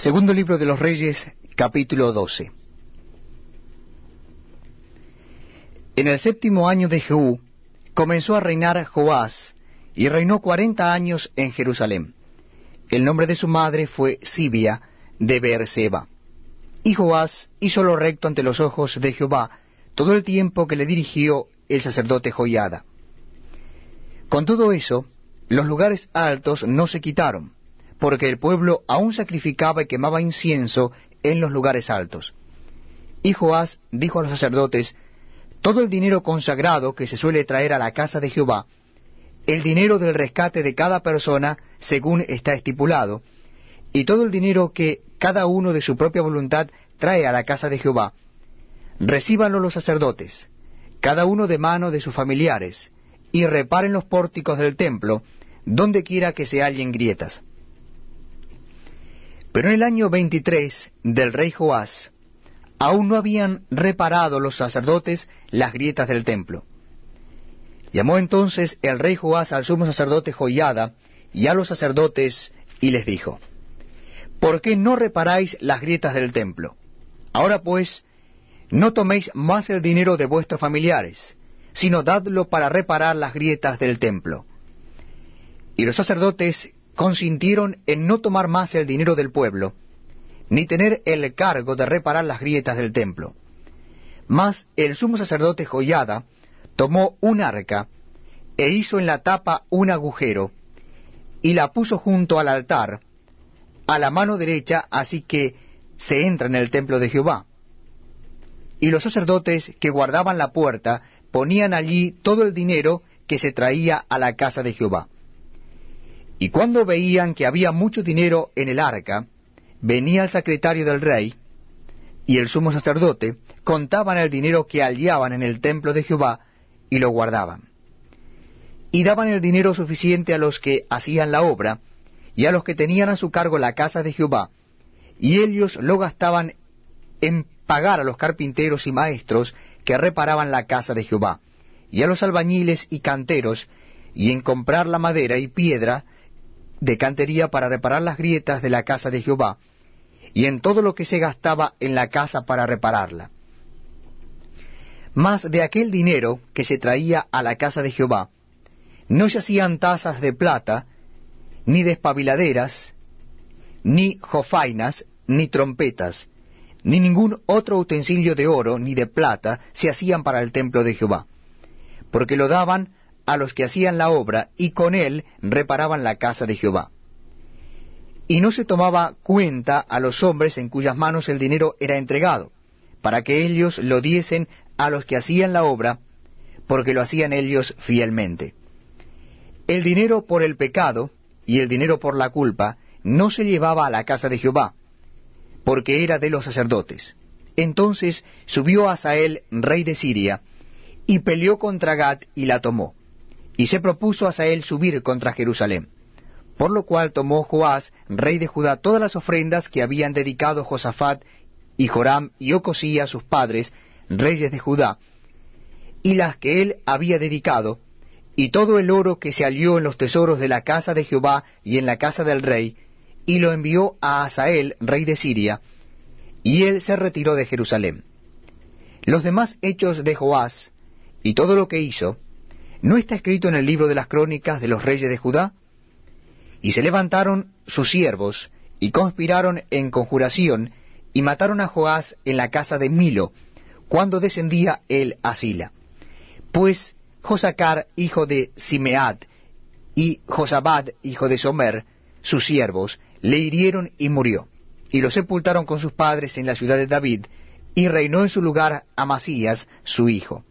Segundo libro de los Reyes, capítulo 12. En el séptimo año de Jehú comenzó a reinar Joás, y reinó cuarenta años en Jerusalén. El nombre de su madre fue Sibia de Beerseba. Y Joás hizo lo recto ante los ojos de Jehová todo el tiempo que le dirigió el sacerdote Joiada. Con todo eso, los lugares altos no se quitaron, porque el pueblo aún sacrificaba y quemaba incienso en los lugares altos. Y Joás dijo a los sacerdotes, Todo el dinero consagrado que se suele traer a la casa de Jehová, el dinero del rescate de cada persona según está estipulado, y todo el dinero que cada uno de su propia voluntad trae a la casa de Jehová, recíbanlo los sacerdotes, cada uno de mano de sus familiares, y reparen los pórticos del templo, donde quiera que se hallen grietas. Pero en el año veintitrés del rey Joás, aún no habían reparado los sacerdotes las grietas del templo. Llamó entonces el rey Joás al sumo sacerdote Joiada y a los sacerdotes y les dijo, ¿Por qué no reparáis las grietas del templo? Ahora pues, no toméis más el dinero de vuestros familiares, sino dadlo para reparar las grietas del templo. Y los sacerdotes consintieron en no tomar más el dinero del pueblo, ni tener el cargo de reparar las grietas del templo. Mas el sumo sacerdote Joyada tomó un arca, e hizo en la tapa un agujero, y la puso junto al altar, a la mano derecha, así que se entra en el templo de Jehová. Y los sacerdotes que guardaban la puerta ponían allí todo el dinero que se traía a la casa de Jehová. Y cuando veían que había mucho dinero en el arca, venía el secretario del rey y el sumo sacerdote, contaban el dinero que hallaban en el templo de Jehová y lo guardaban. Y daban el dinero suficiente a los que hacían la obra y a los que tenían a su cargo la casa de Jehová, y ellos lo gastaban en pagar a los carpinteros y maestros que reparaban la casa de Jehová, y a los albañiles y canteros, y en comprar la madera y piedra de cantería para reparar las grietas de la casa de Jehová, y en todo lo que se gastaba en la casa para repararla. Mas de aquel dinero que se traía a la casa de Jehová, no se hacían tazas de plata, ni despabiladeras, ni jofainas, ni trompetas, ni ningún otro utensilio de oro ni de plata se hacían para el templo de Jehová, porque lo daban a los que hacían la obra, y con él reparaban la casa de Jehová. Y no se tomaba cuenta a los hombres en cuyas manos el dinero era entregado, para que ellos lo diesen a los que hacían la obra, porque lo hacían ellos fielmente. El dinero por el pecado y el dinero por la culpa no se llevaba a la casa de Jehová, porque era de los sacerdotes. Entonces subió Asael, rey de Siria, y peleó contra Gad y la tomó y se propuso Asael subir contra Jerusalén. Por lo cual tomó Joás, rey de Judá, todas las ofrendas que habían dedicado Josafat y Joram y Ocosías sus padres, reyes de Judá, y las que él había dedicado, y todo el oro que se halló en los tesoros de la casa de Jehová y en la casa del rey, y lo envió a Asael, rey de Siria, y él se retiró de Jerusalén. Los demás hechos de Joás, y todo lo que hizo, ¿No está escrito en el libro de las crónicas de los reyes de Judá? Y se levantaron sus siervos, y conspiraron en conjuración, y mataron a Joás en la casa de Milo, cuando descendía él a Sila. Pues Josacar, hijo de Simead, y Josabad, hijo de Somer, sus siervos, le hirieron y murió, y lo sepultaron con sus padres en la ciudad de David, y reinó en su lugar Amasías, su hijo.